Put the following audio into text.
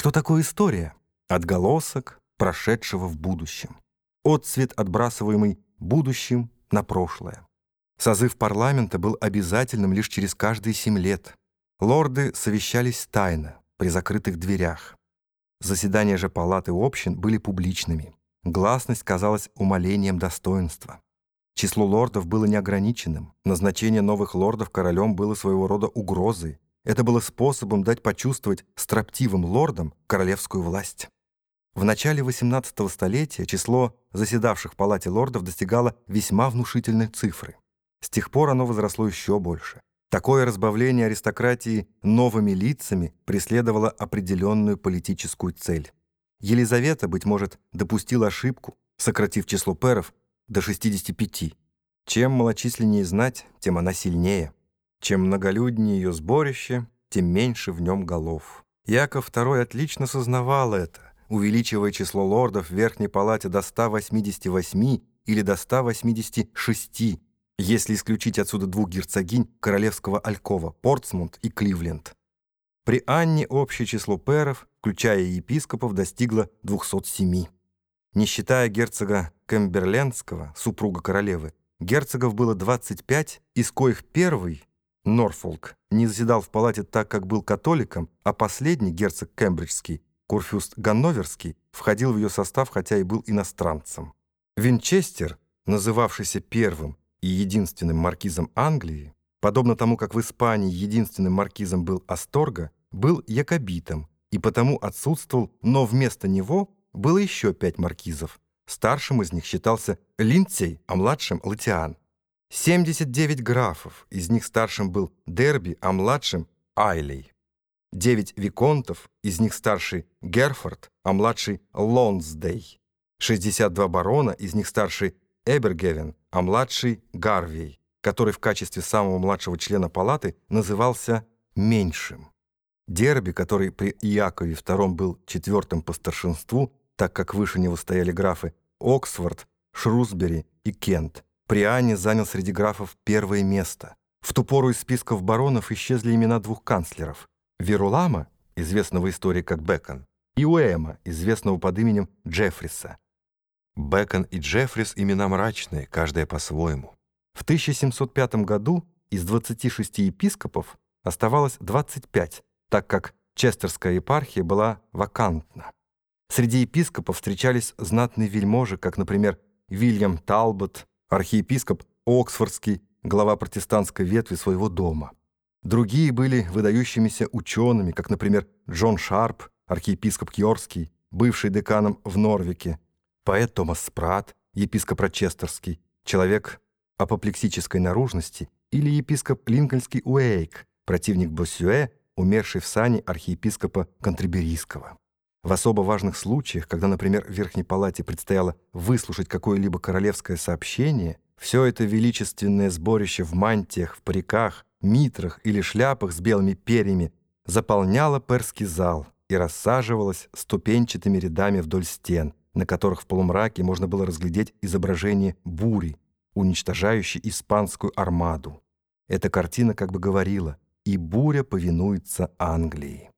Что такое история? Отголосок прошедшего в будущем. Отцвет, отбрасываемый будущим на прошлое. Созыв парламента был обязательным лишь через каждые семь лет. Лорды совещались тайно, при закрытых дверях. Заседания же палаты общин были публичными. Гласность казалась умолением достоинства. Число лордов было неограниченным. Назначение новых лордов королем было своего рода угрозой. Это было способом дать почувствовать строптивым лордам королевскую власть. В начале XVIII столетия число заседавших в палате лордов достигало весьма внушительной цифры. С тех пор оно возросло еще больше. Такое разбавление аристократии новыми лицами преследовало определенную политическую цель. Елизавета, быть может, допустила ошибку, сократив число пэров до 65. Чем малочисленнее знать, тем она сильнее. Чем многолюднее ее сборище, тем меньше в нем голов. Яков II отлично сознавал это, увеличивая число лордов в Верхней Палате до 188 или до 186, если исключить отсюда двух герцогинь королевского Алькова, Портсмут и Кливленд. При Анне общее число пэров, включая епископов, достигло 207. Не считая герцога Кемберлендского, супруга королевы, герцогов было 25, из коих первый, Норфолк, не заседал в палате так, как был католиком, а последний, герцог Кембриджский, Курфюст Ганноверский, входил в ее состав, хотя и был иностранцем. Винчестер, называвшийся первым и единственным маркизом Англии, подобно тому, как в Испании единственным маркизом был Асторга, был якобитом и потому отсутствовал, но вместо него было еще пять маркизов. Старшим из них считался Линдсей, а младшим — Латиан. 79 графов, из них старшим был Дерби, а младшим — Айлей. Девять виконтов, из них старший Герфорд, а младший Лонсдей. 62 барона, из них старший Эбергевен, а младший Гарвей, который в качестве самого младшего члена палаты назывался «меньшим». Дерби, который при Иакове II был четвертым по старшинству, так как выше него стояли графы Оксфорд, Шрусбери и Кент, при Анне занял среди графов первое место. В ту пору из списков баронов исчезли имена двух канцлеров – Верулама, известного истории как Бекон, и Уэма, известного под именем Джеффриса. Бэкон и Джеффрис — имена мрачные, каждая по-своему. В 1705 году из 26 епископов оставалось 25, так как Честерская епархия была вакантна. Среди епископов встречались знатные вельможи, как, например, Вильям Талбот, архиепископ Оксфордский, глава протестантской ветви своего дома. Другие были выдающимися учеными, как, например, Джон Шарп, архиепископ Кьорский, бывший деканом в Норвике, Поэт Томас Спрат, епископ Рочестерский, человек апоплексической наружности, или епископ Линкольнский Уэйк, противник Боссюэ, умерший в сане архиепископа Контриберийского. В особо важных случаях, когда, например, в Верхней Палате предстояло выслушать какое-либо королевское сообщение, все это величественное сборище в мантиях, в париках, митрах или шляпах с белыми перьями заполняло перский зал и рассаживалось ступенчатыми рядами вдоль стен, на которых в полумраке можно было разглядеть изображение бури, уничтожающей испанскую армаду. Эта картина как бы говорила «И буря повинуется Англии».